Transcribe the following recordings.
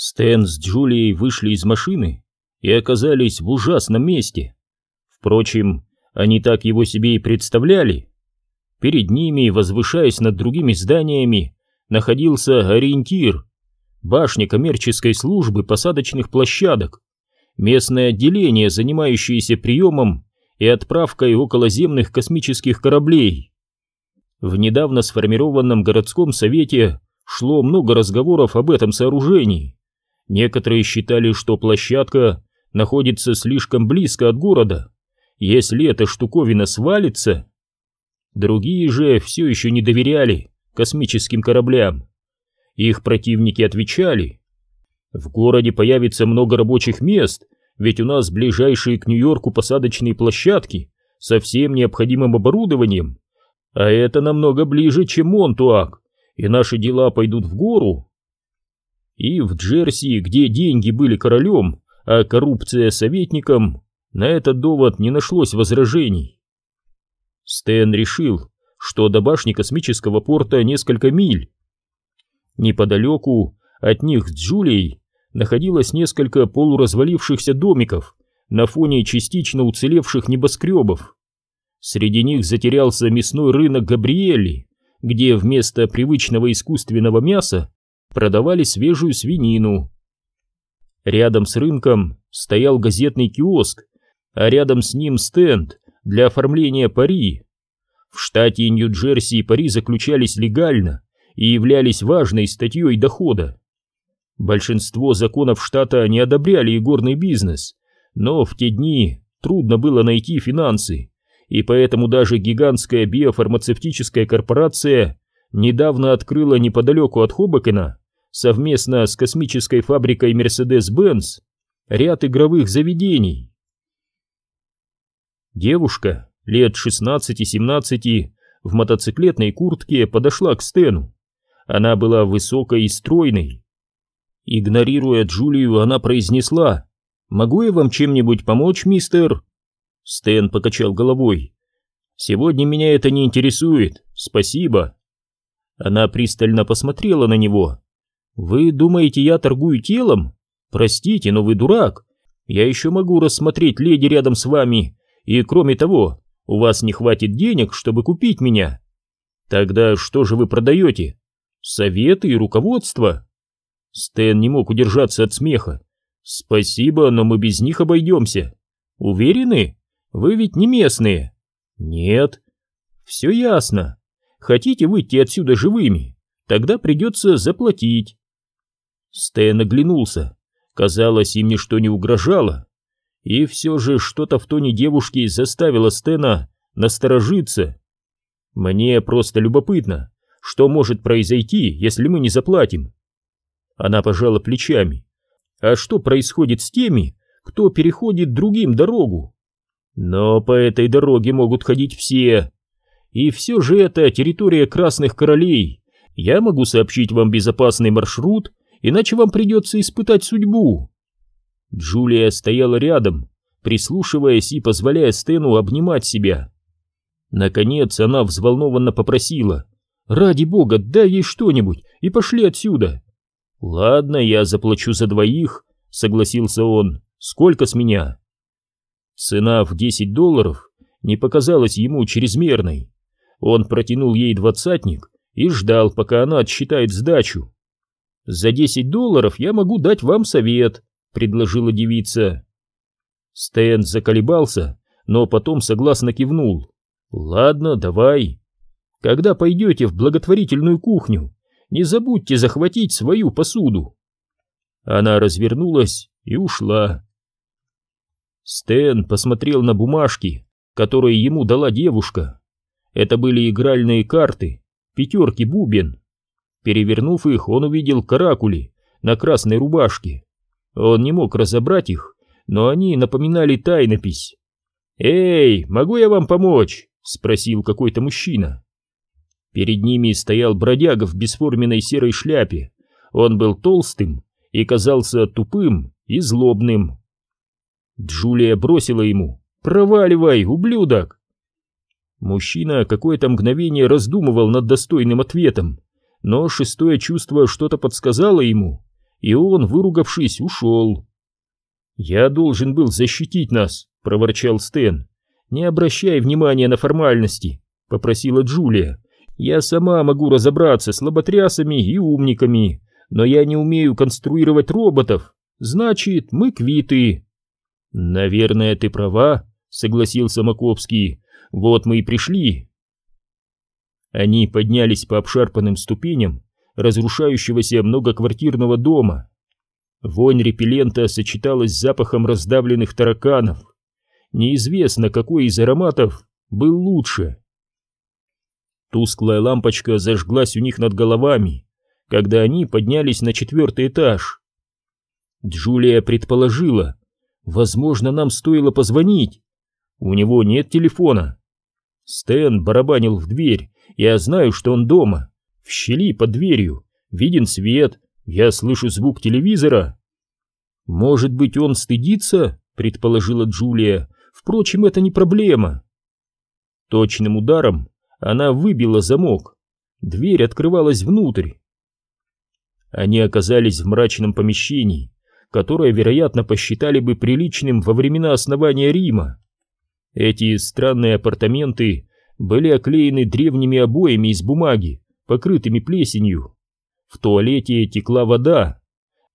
Стэн с Джулией вышли из машины и оказались в ужасном месте. Впрочем, они так его себе и представляли. Перед ними, возвышаясь над другими зданиями, находился ориентир, башня коммерческой службы посадочных площадок, местное отделение, занимающееся приемом и отправкой околоземных космических кораблей. В недавно сформированном городском совете шло много разговоров об этом сооружении. Некоторые считали, что площадка находится слишком близко от города. Если эта штуковина свалится... Другие же все еще не доверяли космическим кораблям. Их противники отвечали. В городе появится много рабочих мест, ведь у нас ближайшие к Нью-Йорку посадочные площадки со всем необходимым оборудованием. А это намного ближе, чем Монтуак, и наши дела пойдут в гору. И в Джерси, где деньги были королем, а коррупция советником, на этот довод не нашлось возражений. Стэн решил, что до башни космического порта несколько миль. Неподалеку от них с Джулией находилось несколько полуразвалившихся домиков на фоне частично уцелевших небоскребов. Среди них затерялся мясной рынок Габриэли, где вместо привычного искусственного мяса продавали свежую свинину. Рядом с рынком стоял газетный киоск, а рядом с ним стенд для оформления пари. В штате Нью-Джерси пари заключались легально и являлись важной статьей дохода. Большинство законов штата не одобряли игорный бизнес, но в те дни трудно было найти финансы, и поэтому даже гигантская биофармацевтическая корпорация недавно открыла неподалеку от Хобокена совместно с космической фабрикой Mercedes-Benz ряд игровых заведений. Девушка лет 16-17 в мотоциклетной куртке подошла к Стэну. Она была высокой и стройной. Игнорируя Джулию, она произнесла «Могу я вам чем-нибудь помочь, мистер?» Стэн покачал головой. «Сегодня меня это не интересует, спасибо». Она пристально посмотрела на него. «Вы думаете, я торгую телом? Простите, но вы дурак. Я еще могу рассмотреть леди рядом с вами, и кроме того, у вас не хватит денег, чтобы купить меня. Тогда что же вы продаете? Советы и руководство?» Стэн не мог удержаться от смеха. «Спасибо, но мы без них обойдемся. Уверены?» Вы ведь не местные. Нет. Все ясно. Хотите выйти отсюда живыми? Тогда придется заплатить. Стэн оглянулся. Казалось, им ничто не угрожало. И все же что-то в тоне девушки заставило Стэна насторожиться. Мне просто любопытно, что может произойти, если мы не заплатим. Она пожала плечами. А что происходит с теми, кто переходит другим дорогу? Но по этой дороге могут ходить все. И все же это территория Красных Королей. Я могу сообщить вам безопасный маршрут, иначе вам придется испытать судьбу. Джулия стояла рядом, прислушиваясь и позволяя Стэну обнимать себя. Наконец она взволнованно попросила. «Ради бога, дай ей что-нибудь и пошли отсюда!» «Ладно, я заплачу за двоих», — согласился он. «Сколько с меня?» Цена в 10 долларов не показалась ему чрезмерной. Он протянул ей двадцатник и ждал, пока она отсчитает сдачу. «За 10 долларов я могу дать вам совет», — предложила девица. Стэн заколебался, но потом согласно кивнул. «Ладно, давай. Когда пойдете в благотворительную кухню, не забудьте захватить свою посуду». Она развернулась и ушла. Стэн посмотрел на бумажки, которые ему дала девушка. Это были игральные карты, пятерки бубен. Перевернув их, он увидел каракули на красной рубашке. Он не мог разобрать их, но они напоминали тайнопись. «Эй, могу я вам помочь?» — спросил какой-то мужчина. Перед ними стоял бродяга в бесформенной серой шляпе. Он был толстым и казался тупым и злобным. Джулия бросила ему «Проваливай, ублюдок!» Мужчина какое-то мгновение раздумывал над достойным ответом, но шестое чувство что-то подсказало ему, и он, выругавшись, ушел. «Я должен был защитить нас», — проворчал Стэн. «Не обращай внимания на формальности», — попросила Джулия. «Я сама могу разобраться с лоботрясами и умниками, но я не умею конструировать роботов. Значит, мы квиты». «Наверное, ты права», — согласился Маковский. «Вот мы и пришли». Они поднялись по обшарпанным ступеням разрушающегося многоквартирного дома. Вонь репеллента сочеталась с запахом раздавленных тараканов. Неизвестно, какой из ароматов был лучше. Тусклая лампочка зажглась у них над головами, когда они поднялись на четвертый этаж. Джулия предположила, возможно, нам стоило позвонить. У него нет телефона. Стэн барабанил в дверь, я знаю, что он дома. В щели под дверью виден свет, я слышу звук телевизора. Может быть, он стыдится, предположила Джулия. Впрочем, это не проблема. Точным ударом она выбила замок. Дверь открывалась внутрь. Они оказались в мрачном помещении, которое, вероятно, посчитали бы приличным во времена основания Рима. Эти странные апартаменты были оклеены древними обоями из бумаги, покрытыми плесенью. В туалете текла вода.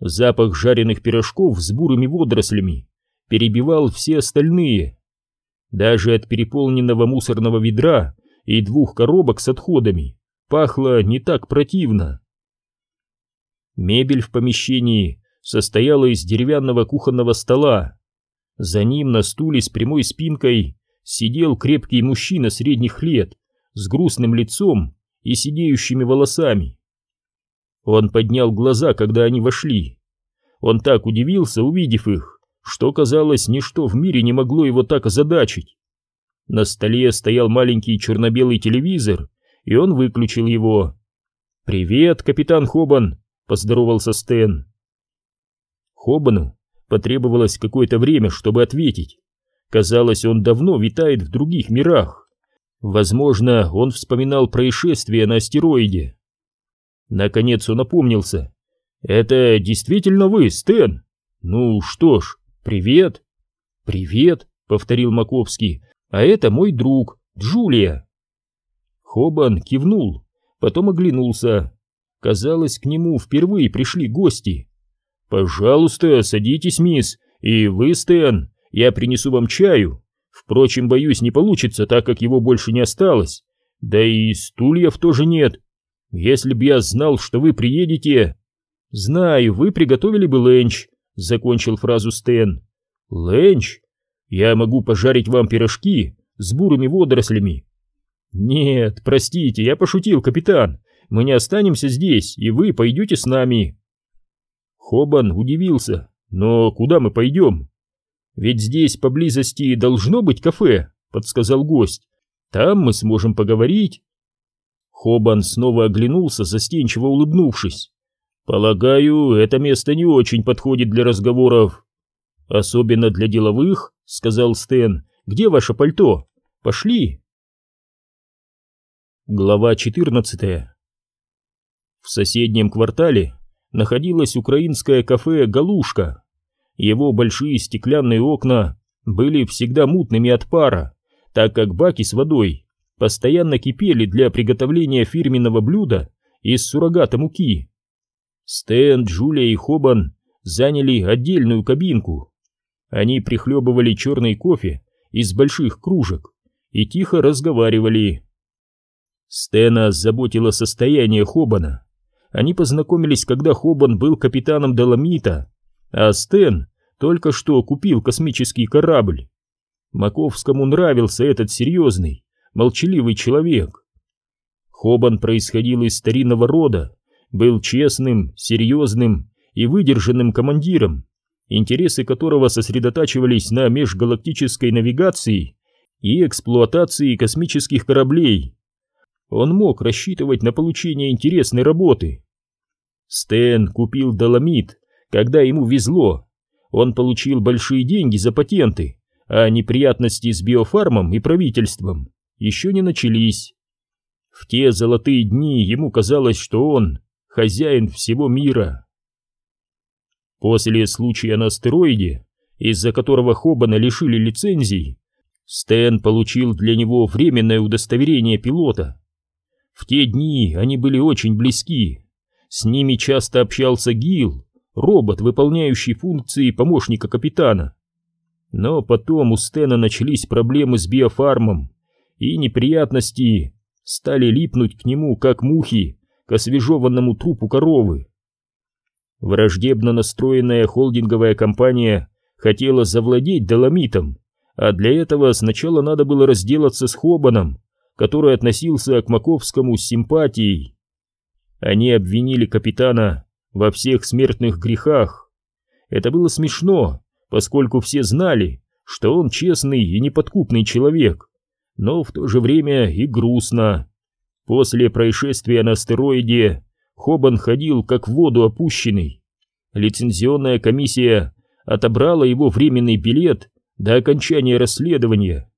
Запах жареных пирожков с бурыми водорослями перебивал все остальные. Даже от переполненного мусорного ведра и двух коробок с отходами пахло не так противно. Мебель в помещении состояла из деревянного кухонного стола. За ним на стуле с прямой спинкой сидел крепкий мужчина средних лет с грустным лицом и сидеющими волосами. Он поднял глаза, когда они вошли. Он так удивился, увидев их, что, казалось, ничто в мире не могло его так озадачить. На столе стоял маленький черно-белый телевизор, и он выключил его. «Привет, капитан Хобан!» — поздоровался Стэн. Хобану потребовалось какое-то время, чтобы ответить. Казалось, он давно витает в других мирах. Возможно, он вспоминал происшествие на астероиде. Наконец он опомнился. «Это действительно вы, Стэн? Ну что ж, привет!» «Привет!» — повторил Маковский. «А это мой друг, Джулия!» Хобан кивнул, потом оглянулся. Казалось, к нему впервые пришли гости. «Пожалуйста, садитесь, мисс, и вы, Стэн, я принесу вам чаю. Впрочем, боюсь, не получится, так как его больше не осталось. Да и стульев тоже нет. Если б я знал, что вы приедете... Знаю, вы приготовили бы ленч, закончил фразу Стэн. Ленч? Я могу пожарить вам пирожки с бурыми водорослями. Нет, простите, я пошутил, капитан. Мы не останемся здесь, и вы пойдете с нами. Хобан удивился. Но куда мы пойдем? Ведь здесь поблизости должно быть кафе, подсказал гость. Там мы сможем поговорить. Хобан снова оглянулся, застенчиво улыбнувшись. Полагаю, это место не очень подходит для разговоров. Особенно для деловых, сказал Стэн. Где ваше пальто? Пошли. Глава 14. В соседнем квартале находилось украинское кафе «Галушка». Его большие стеклянные окна были всегда мутными от пара, так как баки с водой постоянно кипели для приготовления фирменного блюда из суррогата муки. Стэн, Джулия и Хобан заняли отдельную кабинку. Они прихлебывали черный кофе из больших кружек и тихо разговаривали. Стэна заботило состояние Хобана. Они познакомились, когда Хобан был капитаном Доломита, а Стэн только что купил космический корабль. Маковскому нравился этот серьезный, молчаливый человек. Хобан происходил из старинного рода, был честным, серьезным и выдержанным командиром, интересы которого сосредотачивались на межгалактической навигации и эксплуатации космических кораблей. Он мог рассчитывать на получение интересной работы. Стэн купил доломит, когда ему везло. Он получил большие деньги за патенты, а неприятности с биофармом и правительством еще не начались. В те золотые дни ему казалось, что он хозяин всего мира. После случая на астероиде, из-за которого Хобана лишили лицензий, Стэн получил для него временное удостоверение пилота. В те дни они были очень близки. С ними часто общался Гил, робот, выполняющий функции помощника капитана. Но потом у Стэна начались проблемы с биофармом, и неприятности стали липнуть к нему, как мухи, к освежеванному трупу коровы. Враждебно настроенная холдинговая компания хотела завладеть доломитом, а для этого сначала надо было разделаться с Хобаном, который относился к Маковскому с симпатией. Они обвинили капитана во всех смертных грехах. Это было смешно, поскольку все знали, что он честный и неподкупный человек, но в то же время и грустно. После происшествия на астероиде Хобан ходил как в воду опущенный. Лицензионная комиссия отобрала его временный билет до окончания расследования.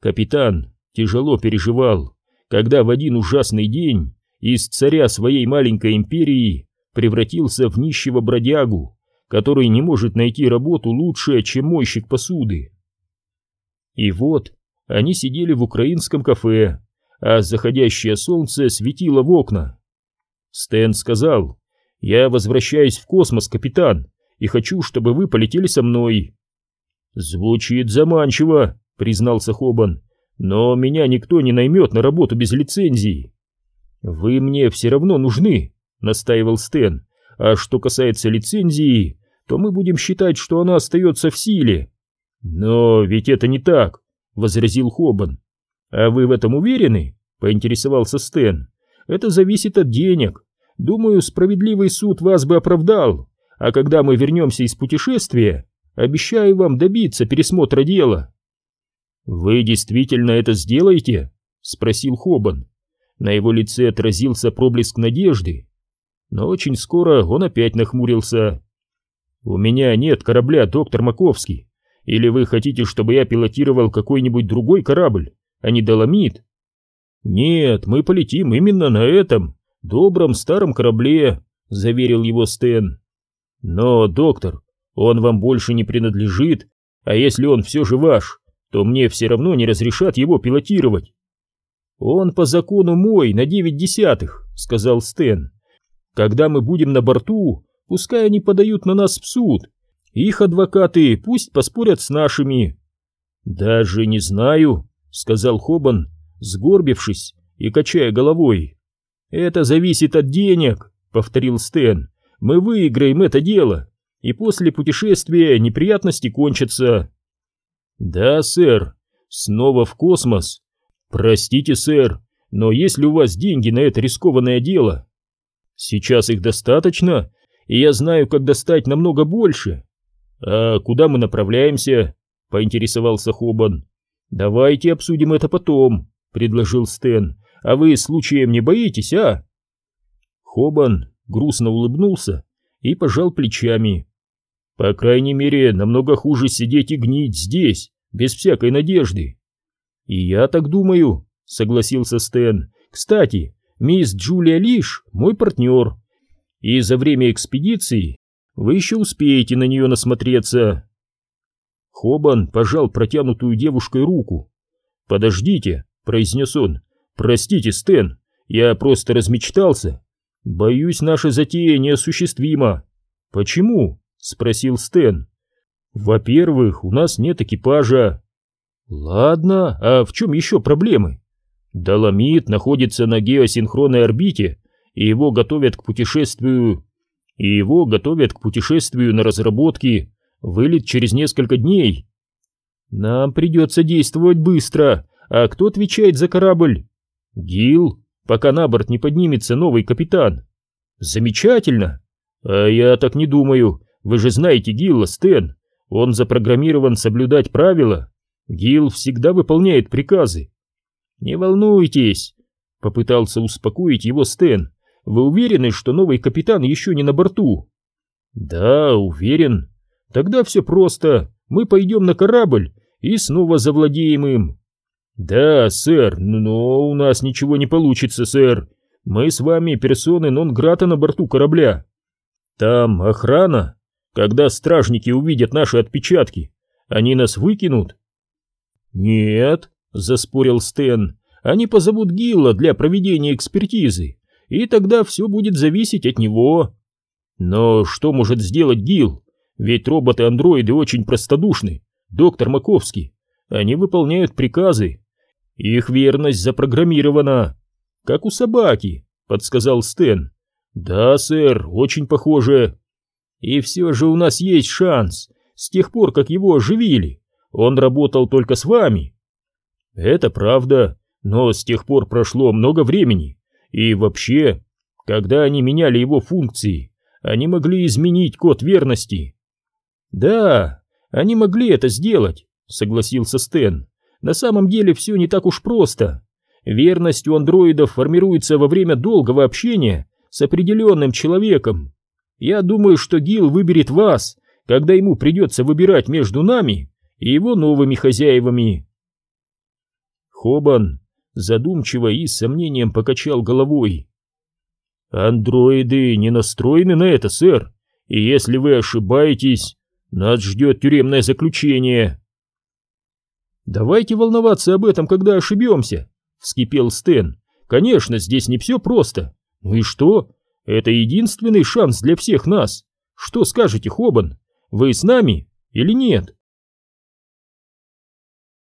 Капитан тяжело переживал, когда в один ужасный день из царя своей маленькой империи превратился в нищего бродягу, который не может найти работу лучше, чем мойщик посуды. И вот они сидели в украинском кафе, а заходящее солнце светило в окна. Стэн сказал, «Я возвращаюсь в космос, капитан, и хочу, чтобы вы полетели со мной». «Звучит заманчиво», — признался Хобан, «но меня никто не наймет на работу без лицензии». «Вы мне все равно нужны», — настаивал Стэн, «а что касается лицензии, то мы будем считать, что она остается в силе». «Но ведь это не так», — возразил Хобан. «А вы в этом уверены?» — поинтересовался Стэн. «Это зависит от денег. Думаю, справедливый суд вас бы оправдал. А когда мы вернемся из путешествия, обещаю вам добиться пересмотра дела». «Вы действительно это сделаете?» — спросил Хобан. На его лице отразился проблеск надежды. Но очень скоро он опять нахмурился. «У меня нет корабля, доктор Маковский. Или вы хотите, чтобы я пилотировал какой-нибудь другой корабль, а не Доломит? Нет, мы полетим именно на этом добром старом корабле, заверил его Стэн. Но, доктор, он вам больше не принадлежит, а если он все же ваш, то мне все равно не разрешат его пилотировать. Он по закону мой на девять десятых, сказал Стэн. Когда мы будем на борту, пускай они подают на нас в суд, их адвокаты пусть поспорят с нашими. Даже не знаю, сказал Хобан, сгорбившись и качая головой. Это зависит от денег, повторил Стэн. Мы выиграем это дело, и после путешествия неприятности кончатся. Да, сэр. Снова в космос. Простите, сэр, но есть ли у вас деньги на это рискованное дело? Сейчас их достаточно, и я знаю, как достать намного больше. «А куда мы направляемся?» — поинтересовался Хобан. «Давайте обсудим это потом», — предложил Стэн. «А вы случаем не боитесь, а?» Хобан грустно улыбнулся и пожал плечами. «По крайней мере, намного хуже сидеть и гнить здесь, без всякой надежды». «И я так думаю», — согласился Стэн. «Кстати, мисс Джулия Лиш — мой партнер, и за время экспедиции вы еще успеете на нее насмотреться. Хобан пожал протянутую девушкой руку. «Подождите», — произнес он. «Простите, Стэн, я просто размечтался. Боюсь, наша затея неосуществима». «Почему?» — спросил Стэн. «Во-первых, у нас нет экипажа». «Ладно, а в чем еще проблемы?» «Доломит находится на геосинхронной орбите, и его готовят к путешествию и его готовят к путешествию на разработки, вылет через несколько дней. Нам придется действовать быстро, а кто отвечает за корабль? Гил, пока на борт не поднимется новый капитан. Замечательно. А я так не думаю, вы же знаете Гилла, Стэн. Он запрограммирован соблюдать правила. Гил всегда выполняет приказы. Не волнуйтесь, попытался успокоить его Стэн. Вы уверены, что новый капитан еще не на борту? Да, уверен. Тогда все просто. Мы пойдем на корабль и снова завладеем им. Да, сэр, но у нас ничего не получится, сэр. Мы с вами персоны нон-грата на борту корабля. Там охрана. Когда стражники увидят наши отпечатки, они нас выкинут. Нет, заспорил Стэн. Они позовут Гилла для проведения экспертизы, и тогда все будет зависеть от него. Но что может сделать Гилл? Ведь роботы-андроиды очень простодушны, доктор Маковский. Они выполняют приказы. Их верность запрограммирована. Как у собаки, подсказал Стэн. Да, сэр, очень похоже. И все же у нас есть шанс. С тех пор, как его оживили, он работал только с вами. Это правда, но с тех пор прошло много времени. И вообще, когда они меняли его функции, они могли изменить код верности. Да, они могли это сделать, согласился Стэн. На самом деле все не так уж просто. Верность у андроидов формируется во время долгого общения с определенным человеком. Я думаю, что Гил выберет вас, когда ему придется выбирать между нами и его новыми хозяевами. Хобан задумчиво и с сомнением покачал головой. «Андроиды не настроены на это, сэр, и если вы ошибаетесь, нас ждет тюремное заключение». «Давайте волноваться об этом, когда ошибемся», — вскипел Стэн. «Конечно, здесь не все просто. Ну и что? Это единственный шанс для всех нас. Что скажете, Хобан? Вы с нами или нет?»